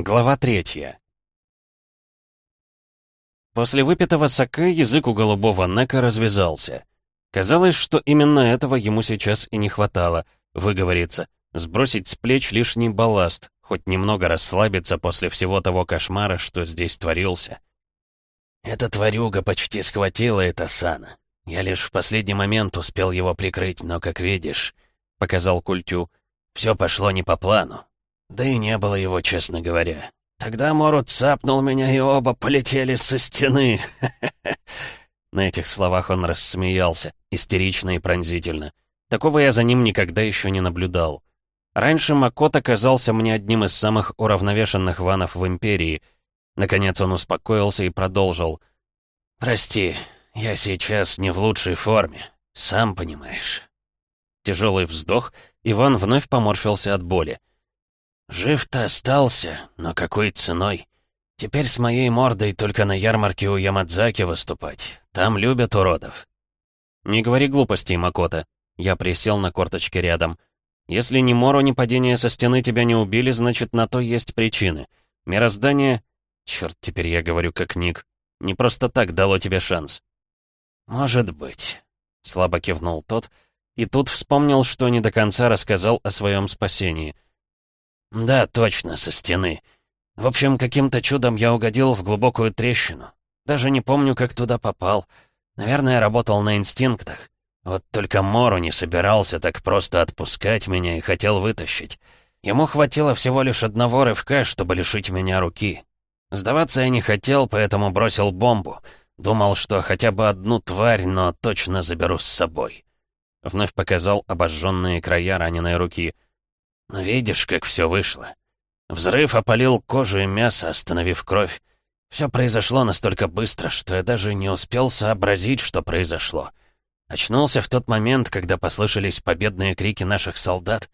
Глава третья. После выпитого саке язык у голубого Нека развязался. Казалось, что именно этого ему сейчас и не хватало, выговориться, сбросить с плеч лишний балласт, хоть немного расслабиться после всего того кошмара, что здесь творился. «Эта тварюга почти схватила это Сана. Я лишь в последний момент успел его прикрыть, но, как видишь, — показал Культю, — все пошло не по плану. Да и не было его, честно говоря. Тогда Морут цапнул меня, и оба полетели со стены. На этих словах он рассмеялся, истерично и пронзительно. Такого я за ним никогда еще не наблюдал. Раньше Макот оказался мне одним из самых уравновешенных ванов в Империи. Наконец он успокоился и продолжил. «Прости, я сейчас не в лучшей форме, сам понимаешь». Тяжелый вздох, Иван вновь поморщился от боли. «Жив-то остался, но какой ценой? Теперь с моей мордой только на ярмарке у Ямадзаки выступать. Там любят уродов». «Не говори глупостей, Макота». Я присел на корточке рядом. «Если ни Мору, ни падение со стены тебя не убили, значит, на то есть причины. Мироздание...» Черт, теперь я говорю как Ник. «Не просто так дало тебе шанс». «Может быть», — слабо кивнул тот, и тут вспомнил, что не до конца рассказал о своем спасении — «Да, точно, со стены. В общем, каким-то чудом я угодил в глубокую трещину. Даже не помню, как туда попал. Наверное, работал на инстинктах. Вот только Мору не собирался так просто отпускать меня и хотел вытащить. Ему хватило всего лишь одного рывка, чтобы лишить меня руки. Сдаваться я не хотел, поэтому бросил бомбу. Думал, что хотя бы одну тварь, но точно заберу с собой. Вновь показал обожженные края раненой руки — видишь, как все вышло. Взрыв опалил кожу и мясо, остановив кровь. Все произошло настолько быстро, что я даже не успел сообразить, что произошло. Очнулся в тот момент, когда послышались победные крики наших солдат.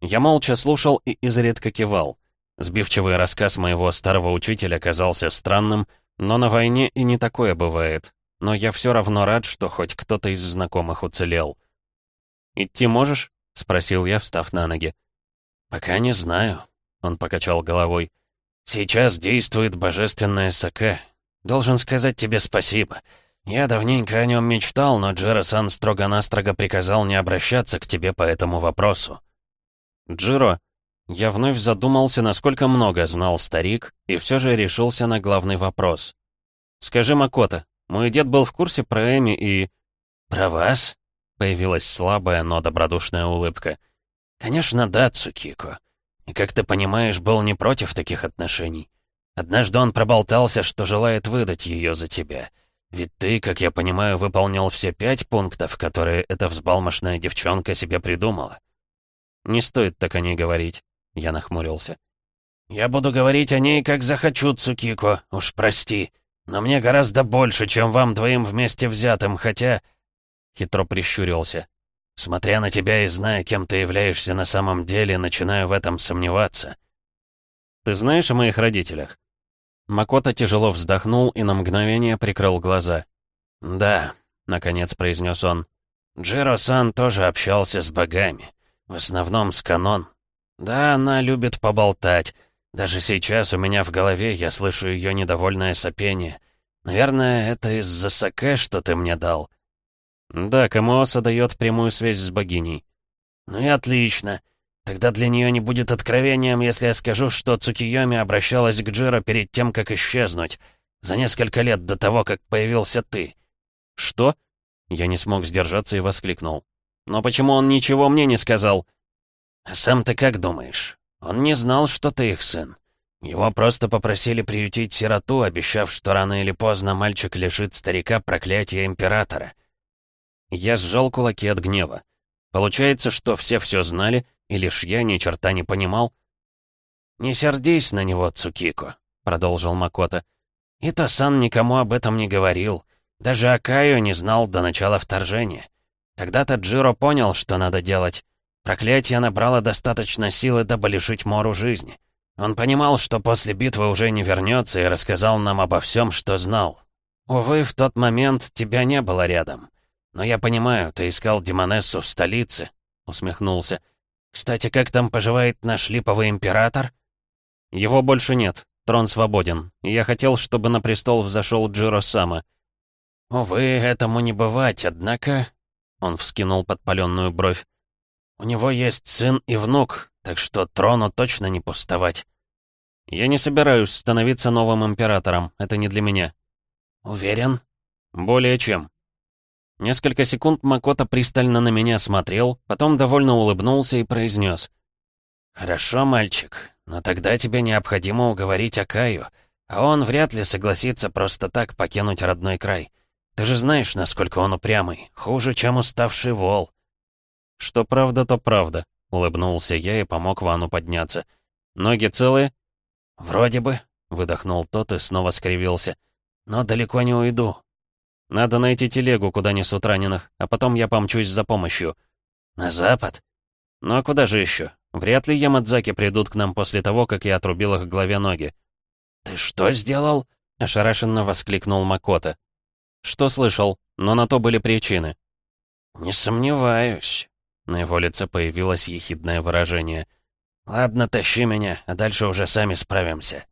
Я молча слушал и изредка кивал. Сбивчивый рассказ моего старого учителя казался странным, но на войне и не такое бывает. Но я все равно рад, что хоть кто-то из знакомых уцелел. «Идти можешь?» — спросил я, встав на ноги. «Пока не знаю», — он покачал головой. «Сейчас действует божественное Саке. Должен сказать тебе спасибо. Я давненько о нем мечтал, но Джиро-сан строго-настрого приказал не обращаться к тебе по этому вопросу». «Джиро», я вновь задумался, насколько много знал старик, и все же решился на главный вопрос. «Скажи, Макота, мой дед был в курсе про Эми и...» «Про вас?» Появилась слабая, но добродушная улыбка. «Конечно, да, Цукико. И, как ты понимаешь, был не против таких отношений. Однажды он проболтался, что желает выдать ее за тебя. Ведь ты, как я понимаю, выполнил все пять пунктов, которые эта взбалмошная девчонка себе придумала». «Не стоит так о ней говорить», — я нахмурился. «Я буду говорить о ней, как захочу, Цукико, уж прости. Но мне гораздо больше, чем вам двоим вместе взятым, хотя...» Хитро прищурился. «Смотря на тебя и зная, кем ты являешься на самом деле, начинаю в этом сомневаться». «Ты знаешь о моих родителях?» Макота тяжело вздохнул и на мгновение прикрыл глаза. «Да», — наконец произнес он. «Джиро-сан тоже общался с богами. В основном с Канон. Да, она любит поболтать. Даже сейчас у меня в голове я слышу ее недовольное сопение. Наверное, это из-за саке, что ты мне дал. «Да, Камооса дает прямую связь с богиней». «Ну и отлично. Тогда для нее не будет откровением, если я скажу, что Цукиоми обращалась к Джиро перед тем, как исчезнуть. За несколько лет до того, как появился ты». «Что?» Я не смог сдержаться и воскликнул. «Но почему он ничего мне не сказал?» «А сам ты как думаешь? Он не знал, что ты их сын. Его просто попросили приютить сироту, обещав, что рано или поздно мальчик лишит старика проклятия Императора». Я сжал кулаки от гнева. Получается, что все все знали, и лишь я ни черта не понимал. «Не сердись на него, Цукико», — продолжил Макота. «Ито-сан никому об этом не говорил. Даже Акаю не знал до начала вторжения. Тогда-то Джиро понял, что надо делать. Проклятие набрало достаточно силы, дабы лишить Мору жизни. Он понимал, что после битвы уже не вернется, и рассказал нам обо всем, что знал. Увы, в тот момент тебя не было рядом. «Но я понимаю, ты искал Демонессу в столице», — усмехнулся. «Кстати, как там поживает наш липовый император?» Его больше нет. Трон свободен. Я хотел, чтобы на престол взошел Джиро Сама. Увы, этому не бывать, однако... Он вскинул подпаленную бровь. У него есть сын и внук, так что трону точно не пустовать. Я не собираюсь становиться новым императором. Это не для меня. Уверен? Более чем. Несколько секунд Макота пристально на меня смотрел, потом довольно улыбнулся и произнес. «Хорошо, мальчик, но тогда тебе необходимо уговорить Акаю, а он вряд ли согласится просто так покинуть родной край. Ты же знаешь, насколько он упрямый, хуже, чем уставший вол». «Что правда, то правда», — улыбнулся я и помог Вану подняться. «Ноги целые?» «Вроде бы», — выдохнул тот и снова скривился. «Но далеко не уйду. Надо найти телегу, куда несут раненых, а потом я помчусь за помощью». «На запад?» «Ну а куда же еще? Вряд ли Ямадзаки придут к нам после того, как я отрубил их главе ноги». «Ты что сделал?» — ошарашенно воскликнул Макота. «Что слышал? Но на то были причины». «Не сомневаюсь». На его лице появилось ехидное выражение. «Ладно, тащи меня, а дальше уже сами справимся».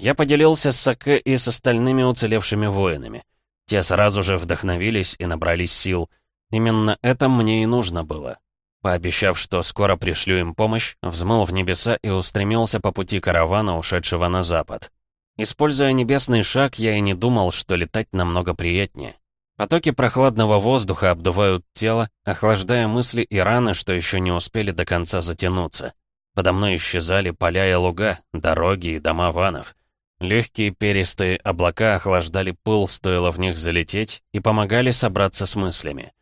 Я поделился с Саке и с остальными уцелевшими воинами. Те сразу же вдохновились и набрались сил. Именно это мне и нужно было. Пообещав, что скоро пришлю им помощь, взмыл в небеса и устремился по пути каравана, ушедшего на запад. Используя небесный шаг, я и не думал, что летать намного приятнее. Потоки прохладного воздуха обдувают тело, охлаждая мысли и раны, что еще не успели до конца затянуться. Подо мной исчезали поля и луга, дороги и дома ванов. Легкие перистые облака охлаждали пыл, стоило в них залететь, и помогали собраться с мыслями.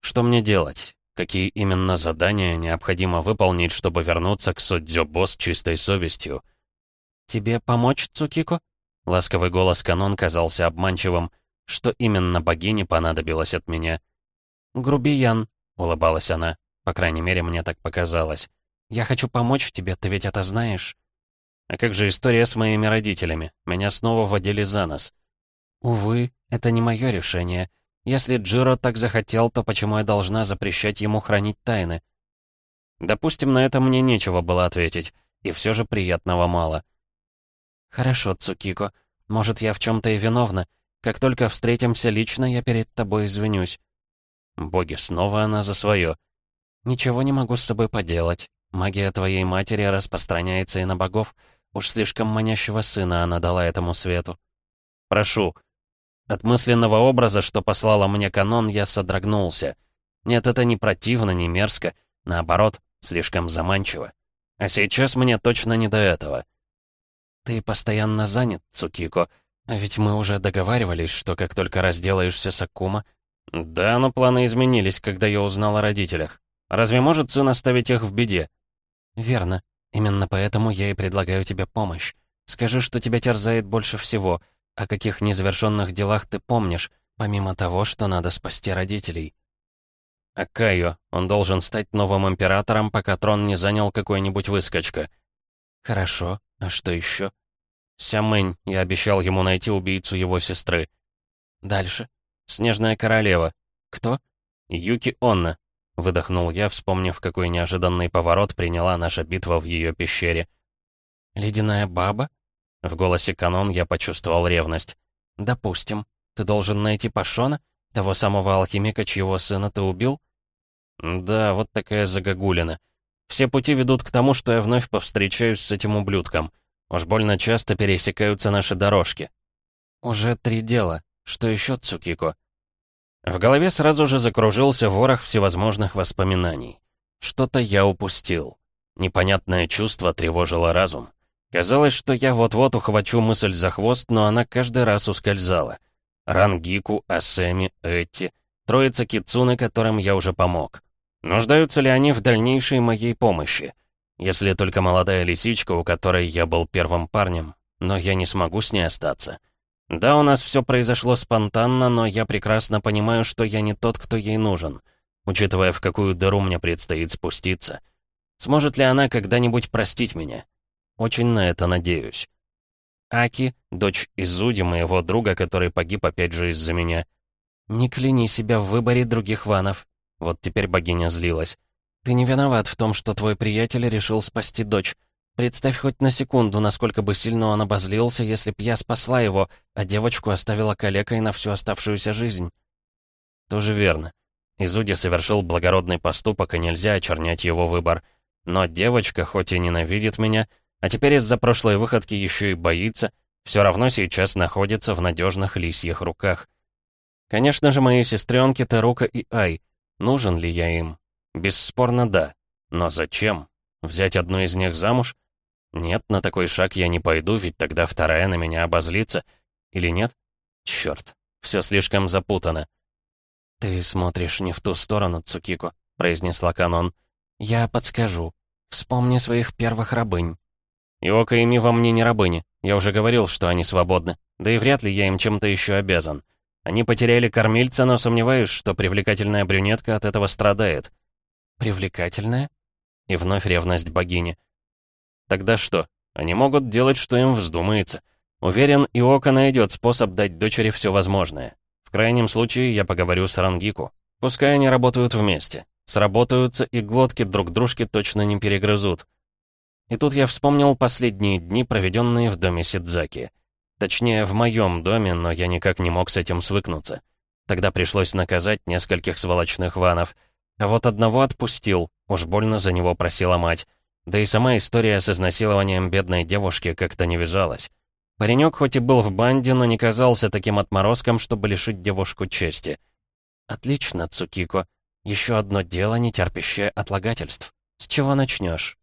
Что мне делать? Какие именно задания необходимо выполнить, чтобы вернуться к Судзёбо с чистой совестью? «Тебе помочь, Цукико?» Ласковый голос Канон казался обманчивым. Что именно богине понадобилось от меня? «Грубиян», — улыбалась она. По крайней мере, мне так показалось. «Я хочу помочь тебе, ты ведь это знаешь?» А как же история с моими родителями? Меня снова водили за нос. Увы, это не мое решение. Если Джиро так захотел, то почему я должна запрещать ему хранить тайны? Допустим, на это мне нечего было ответить, и все же приятного мало. Хорошо, Цукико. Может, я в чем-то и виновна. Как только встретимся лично, я перед тобой извинюсь. Боги, снова она за свое. Ничего не могу с собой поделать. Магия твоей матери распространяется и на богов, Уж слишком манящего сына она дала этому свету. Прошу. От мысленного образа, что послала мне канон, я содрогнулся. Нет, это не противно, не мерзко. Наоборот, слишком заманчиво. А сейчас мне точно не до этого. Ты постоянно занят, Цукико. А ведь мы уже договаривались, что как только разделаешься с Акума... Да, но планы изменились, когда я узнал о родителях. Разве может сын оставить их в беде? Верно. Именно поэтому я и предлагаю тебе помощь. Скажи, что тебя терзает больше всего, о каких незавершенных делах ты помнишь, помимо того, что надо спасти родителей. Акайо, он должен стать новым императором, пока трон не занял какой-нибудь выскочка. Хорошо, а что еще? Сямэнь, я обещал ему найти убийцу его сестры. Дальше. Снежная королева. Кто? Юки Онна. Выдохнул я, вспомнив, какой неожиданный поворот приняла наша битва в ее пещере. «Ледяная баба?» В голосе Канон я почувствовал ревность. «Допустим. Ты должен найти Пашона? Того самого алхимика, чьего сына ты убил?» «Да, вот такая загогулина. Все пути ведут к тому, что я вновь повстречаюсь с этим ублюдком. Уж больно часто пересекаются наши дорожки». «Уже три дела. Что еще, Цукико?» В голове сразу же закружился ворох всевозможных воспоминаний. Что-то я упустил. Непонятное чувство тревожило разум. Казалось, что я вот-вот ухвачу мысль за хвост, но она каждый раз ускользала. Рангику, Асеми, Эти, троица Кицуны, которым я уже помог. Нуждаются ли они в дальнейшей моей помощи? Если только молодая лисичка, у которой я был первым парнем, но я не смогу с ней остаться. Да, у нас все произошло спонтанно, но я прекрасно понимаю, что я не тот, кто ей нужен, учитывая, в какую дыру мне предстоит спуститься. Сможет ли она когда-нибудь простить меня? Очень на это надеюсь. Аки, дочь Изуди, моего друга, который погиб опять же из-за меня. Не кляни себя в выборе других ванов. Вот теперь богиня злилась. Ты не виноват в том, что твой приятель решил спасти дочь. Представь хоть на секунду, насколько бы сильно он обозлился, если б я спасла его, а девочку оставила калекой на всю оставшуюся жизнь. Тоже верно. Изуди совершил благородный поступок, и нельзя очернять его выбор. Но девочка, хоть и ненавидит меня, а теперь из-за прошлой выходки еще и боится, все равно сейчас находится в надежных лисьих руках. Конечно же, мои сестренки Тарука и Ай. Нужен ли я им? Бесспорно, да. Но зачем? Взять одну из них замуж? Нет, на такой шаг я не пойду, ведь тогда вторая на меня обозлится. Или нет? Черт, все слишком запутано. «Ты смотришь не в ту сторону, Цукико», — произнесла Канон. «Я подскажу. Вспомни своих первых рабынь». «Иока и Ми во мне не рабыни. Я уже говорил, что они свободны. Да и вряд ли я им чем-то еще обязан. Они потеряли кормильца, но сомневаюсь, что привлекательная брюнетка от этого страдает». «Привлекательная?» И вновь ревность богини. «Тогда что? Они могут делать, что им вздумается. Уверен, Иока найдет способ дать дочери все возможное крайнем случае я поговорю с Рангику. Пускай они работают вместе. Сработаются и глотки друг дружки точно не перегрызут. И тут я вспомнил последние дни, проведенные в доме Сидзаки. Точнее, в моем доме, но я никак не мог с этим свыкнуться. Тогда пришлось наказать нескольких сволочных ванов. А вот одного отпустил, уж больно за него просила мать. Да и сама история с изнасилованием бедной девушки как-то не вязалась. Паренек хоть и был в банде, но не казался таким отморозком, чтобы лишить девушку чести. «Отлично, Цукико. Еще одно дело, не терпящее отлагательств. С чего начнешь?»